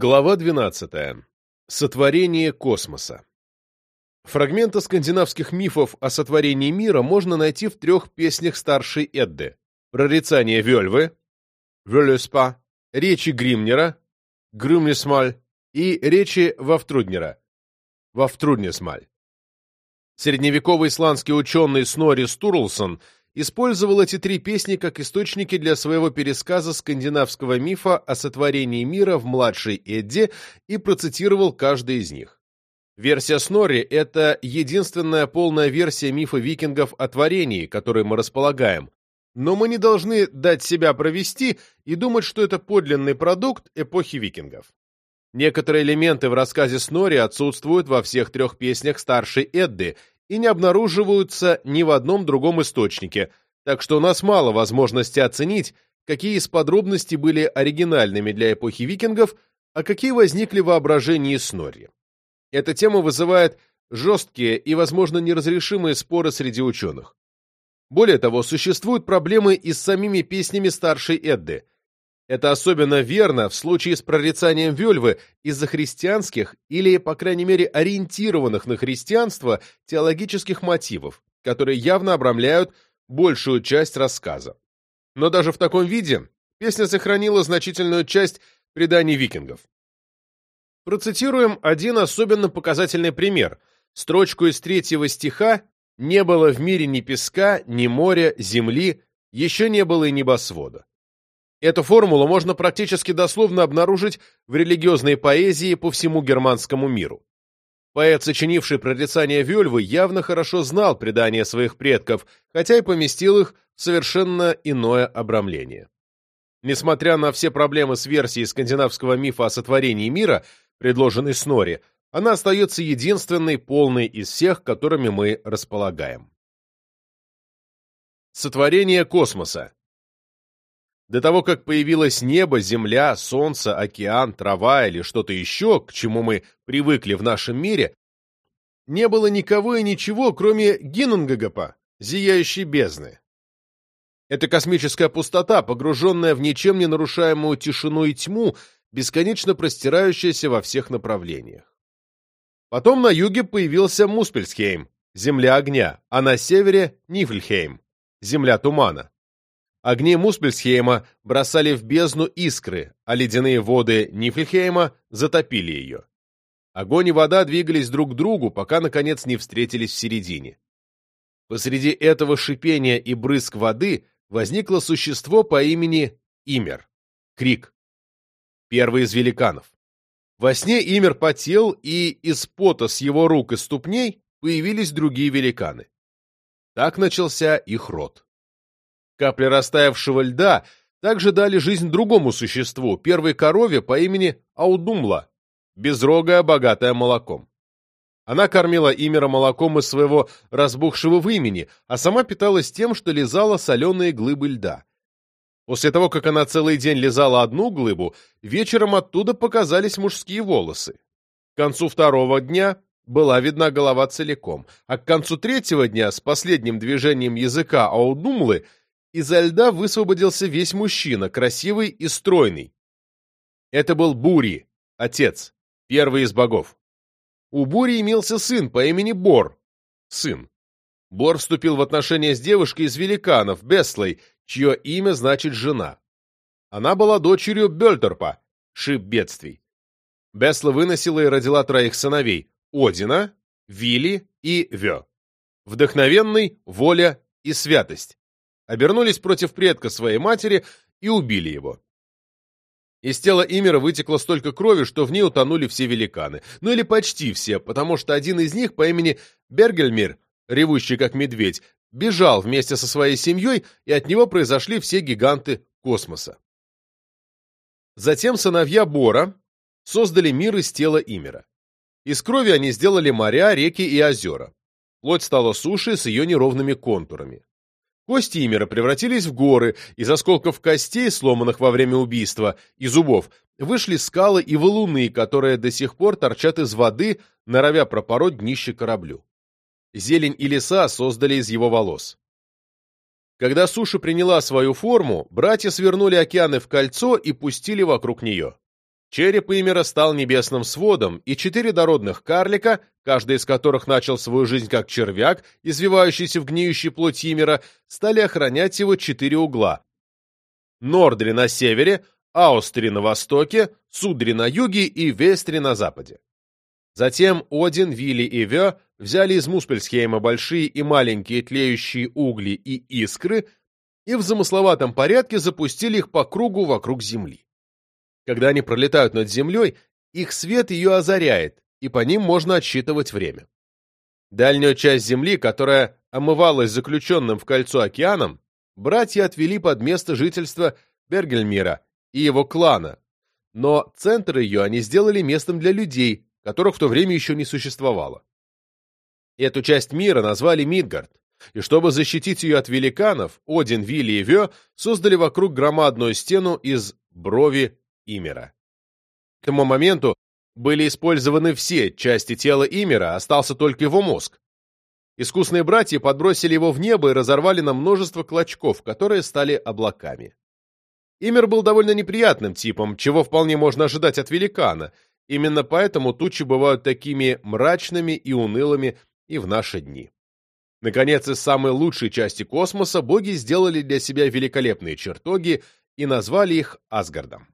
Глава 12. Сотворение космоса. Фрагменты скандинавских мифов о сотворении мира можно найти в трех песнях старшей Эдды. Прорицание Вельвы, Вельюспа, речи Гримнера, Грюмнесмаль и речи Вафтруднера, Вафтруднесмаль. Средневековый исландский ученый Снори Стурлсон – использовал эти три песни как источники для своего пересказа скандинавского мифа о сотворении мира в младшей Эдде и процитировал каждый из них. Версия Снорри – это единственная полная версия мифа викингов о творении, которой мы располагаем, но мы не должны дать себя провести и думать, что это подлинный продукт эпохи викингов. Некоторые элементы в рассказе Снори отсутствуют во всех трех песнях старшей Эдды и не обнаруживаются ни в одном другом источнике, так что у нас мало возможности оценить, какие из подробностей были оригинальными для эпохи викингов, а какие возникли в воображении Снорри. Эта тема вызывает жесткие и, возможно, неразрешимые споры среди ученых. Более того, существуют проблемы и с самими песнями старшей Эдды – это особенно верно в случае с прорицанием Вельвы из-за христианских или, по крайней мере, ориентированных на христианство теологических мотивов, которые явно обрамляют большую часть рассказа. Но даже в таком виде песня сохранила значительную часть преданий викингов. Процитируем один особенно показательный пример. Строчку из третьего стиха «Не было в мире ни песка, ни моря, земли, еще не было и небосвода». Эту формулу можно практически дословно обнаружить в религиозной поэзии по всему германскому миру. Поэт, сочинивший прорицание Вельвы, явно хорошо знал предания своих предков, хотя и поместил их в совершенно иное обрамление. Несмотря на все проблемы с версией скандинавского мифа о сотворении мира, предложенной Снори, она остается единственной полной из всех, которыми мы располагаем. Сотворение космоса до того, как появилось небо, земля, солнце, океан, трава или что-то еще, к чему мы привыкли в нашем мире, не было никого и ничего, кроме Гинунгагапа, зияющей бездны. Это космическая пустота, погруженная в ничем не нарушаемую тишину и тьму, бесконечно простирающаяся во всех направлениях. Потом на юге появился Муспельсхейм, земля огня, а на севере — Нифльхейм, земля тумана. Огни Муспельсхейма бросали в бездну искры, а ледяные воды Нифльхейма затопили ее. Огонь и вода двигались друг к другу, пока, наконец, не встретились в середине. Посреди этого шипения и брызг воды возникло существо по имени Имер, Крик, первый из великанов. Во сне Имер потел, и из пота с его рук и ступней появились другие великаны. Так начался их род. Капли растаявшего льда также дали жизнь другому существу, первой корове по имени Аудумла, безрогая, богатая молоком. Она кормила Имера молоком из своего разбухшего вымени, а сама питалась тем, что лизала соленые глыбы льда. После того, как она целый день лизала одну глыбу, вечером оттуда показались мужские волосы. К концу второго дня была видна голова целиком, а к концу третьего дня с последним движением языка Аудумлы Изо льда высвободился весь мужчина, красивый и стройный. Это был Бури, отец, первый из богов. У Бури имелся сын по имени Бор, сын. Бор вступил в отношения с девушкой из великанов, Беслой, чье имя значит «жена». Она была дочерью Бельтерпа, шип бедствий. Бесла выносила и родила троих сыновей – Одина, Вилли и Вё. Вдохновенный, воля и святость обернулись против предка своей матери и убили его. Из тела Имера вытекло столько крови, что в ней утонули все великаны. Ну или почти все, потому что один из них по имени Бергельмир, ревущий как медведь, бежал вместе со своей семьей, и от него произошли все гиганты космоса. Затем сыновья Бора создали мир из тела Имера. Из крови они сделали моря, реки и озера. Плоть стала сушей с ее неровными контурами. Кости Имера превратились в горы, из осколков костей, сломанных во время убийства, и зубов, вышли скалы и валуны, которые до сих пор торчат из воды, норовя пропороть днище кораблю. Зелень и леса создали из его волос. Когда суша приняла свою форму, братья свернули океаны в кольцо и пустили вокруг нее. Череп Имера стал небесным сводом, и четыре дородных карлика, каждый из которых начал свою жизнь как червяк, извивающийся в гниющей плоти Имера, стали охранять его четыре угла. Нордри на севере, Аустри на востоке, Судри на юге и Вестри на западе. Затем Один, Вилли и Вё взяли из Муспельсхейма большие и маленькие тлеющие угли и искры и в замысловатом порядке запустили их по кругу вокруг Земли. Когда они пролетают над Землей, их свет ее озаряет, и по ним можно отсчитывать время. Дальнюю часть Земли, которая омывалась заключенным в кольцо океаном, братья отвели под место жительства Бергельмира и его клана, но центр ее они сделали местом для людей, которых в то время еще не существовало. Эту часть мира назвали Мидгард, и чтобы защитить ее от великанов, Один, Вилли и Вё создали вокруг громадную стену из брови Имера. К тому моменту были использованы все части тела Имера, остался только его мозг. Искусные братья подбросили его в небо и разорвали на множество клочков, которые стали облаками. Имер был довольно неприятным типом, чего вполне можно ожидать от великана. Именно поэтому тучи бывают такими мрачными и унылыми и в наши дни. Наконец, из самой лучшей части космоса боги сделали для себя великолепные чертоги и назвали их Асгардом.